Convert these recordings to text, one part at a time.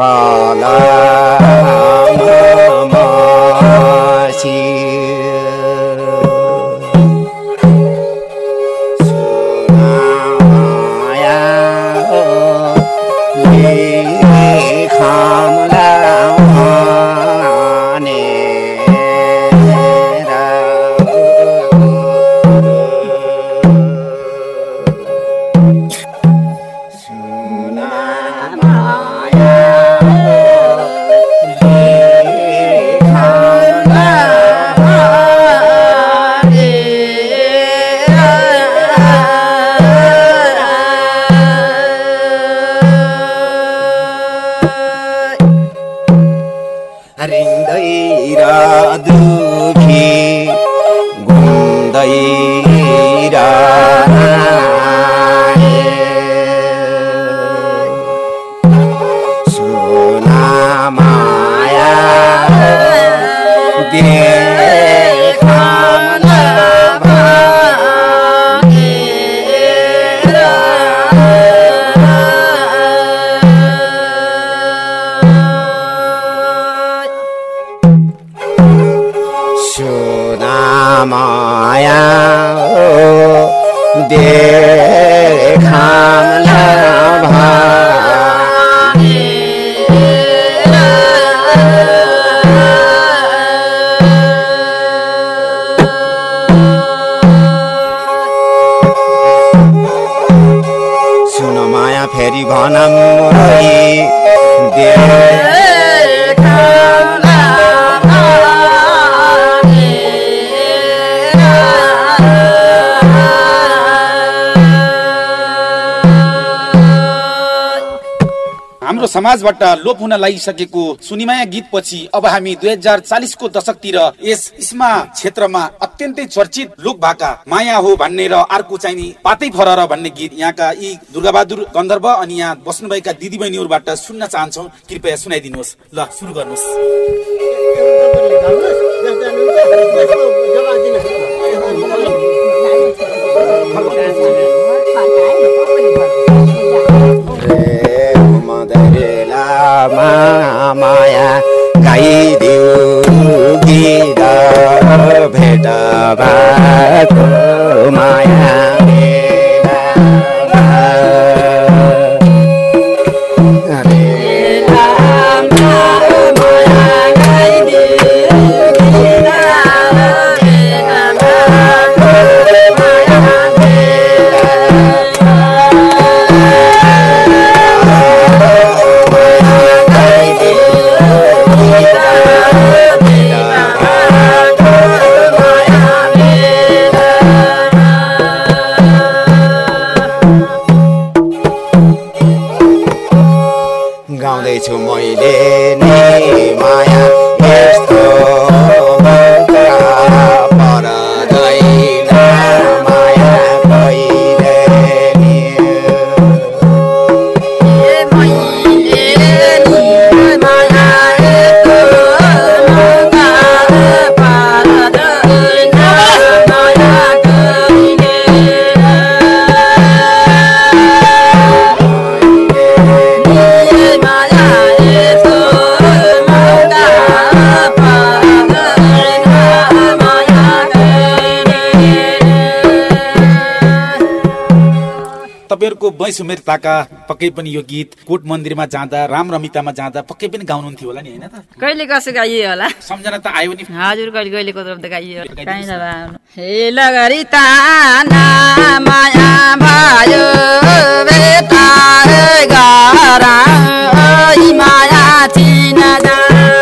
Fala. दुखी भानम मुरली देव समाजबाट लोप हुन लागिसकेको सुनिमाया गीतपछि अब हामी दुई हजार चालिसको दशकतिर यस इस्मा क्षेत्रमा अत्यन्तै चर्चित लोक भाका माया हो भन्ने र अर्को चाहिँ पातै फर भन्ने गीत यहाँका यी दुर्गाबहादुर गन्धर्व अनि यहाँ बस्नुभएका दिदीबहिनीहरूबाट सुन्न चाहन्छौ। कृपया सुनाइदिनुहोस्। ल सुरु गर्नुहोस्। माया गाइदेऊ गीत भेट माया तपाईँहरूको वैस उमेरताका पक्कै पनि यो गीत कोट मन्दिरमा जाँदा राम रमितामा जाँदा पक्कै पनि गाउनुहुन्थ्यो होला नि होइन त? कहिले कसो गाइयो होला? सम्झना त आयो नि। हजुर कहिले कहिले कस्तो त गाइयो। हे लगरी ताना माया भयो बेटा गरा ओइ माया चिन बटौली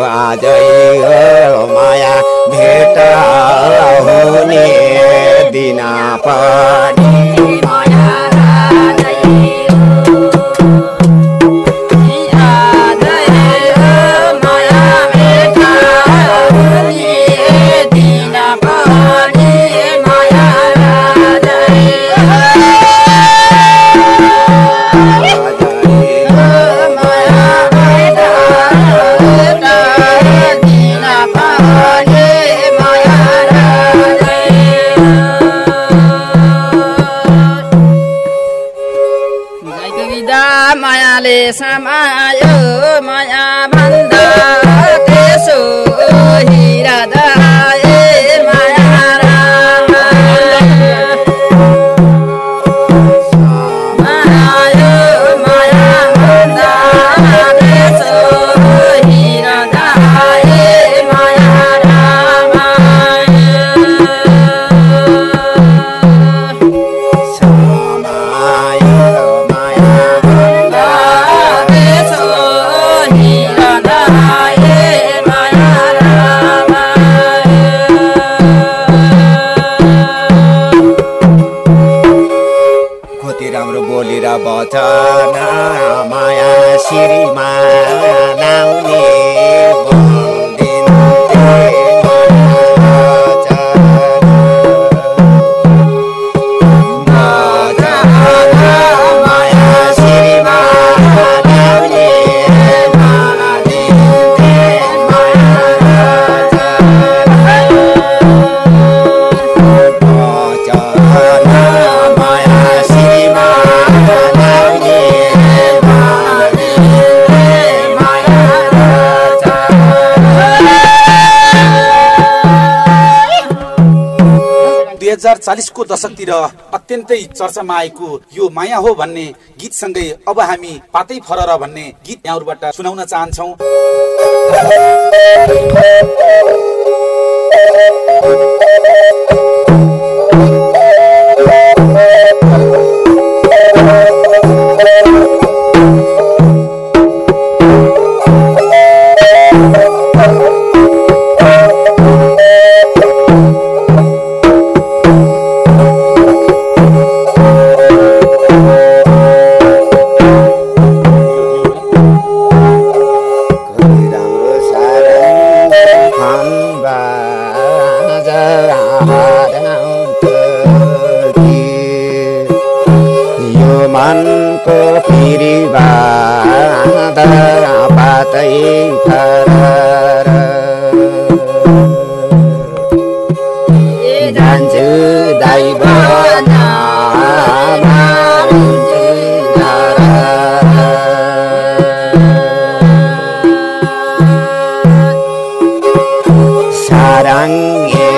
啊这 माया भन्दा त्यसो हजार चालिसको दशकतिर अत्यन्तै चर्चामा आएको यो माया हो भन्ने गीतसँगै अब हामी पातै फरर भन्ने गीत यहाँहरूबाट सुनाउन चाहन्छौ। मनको फिरिबा पातै जान्छु दाइ सारङ्गे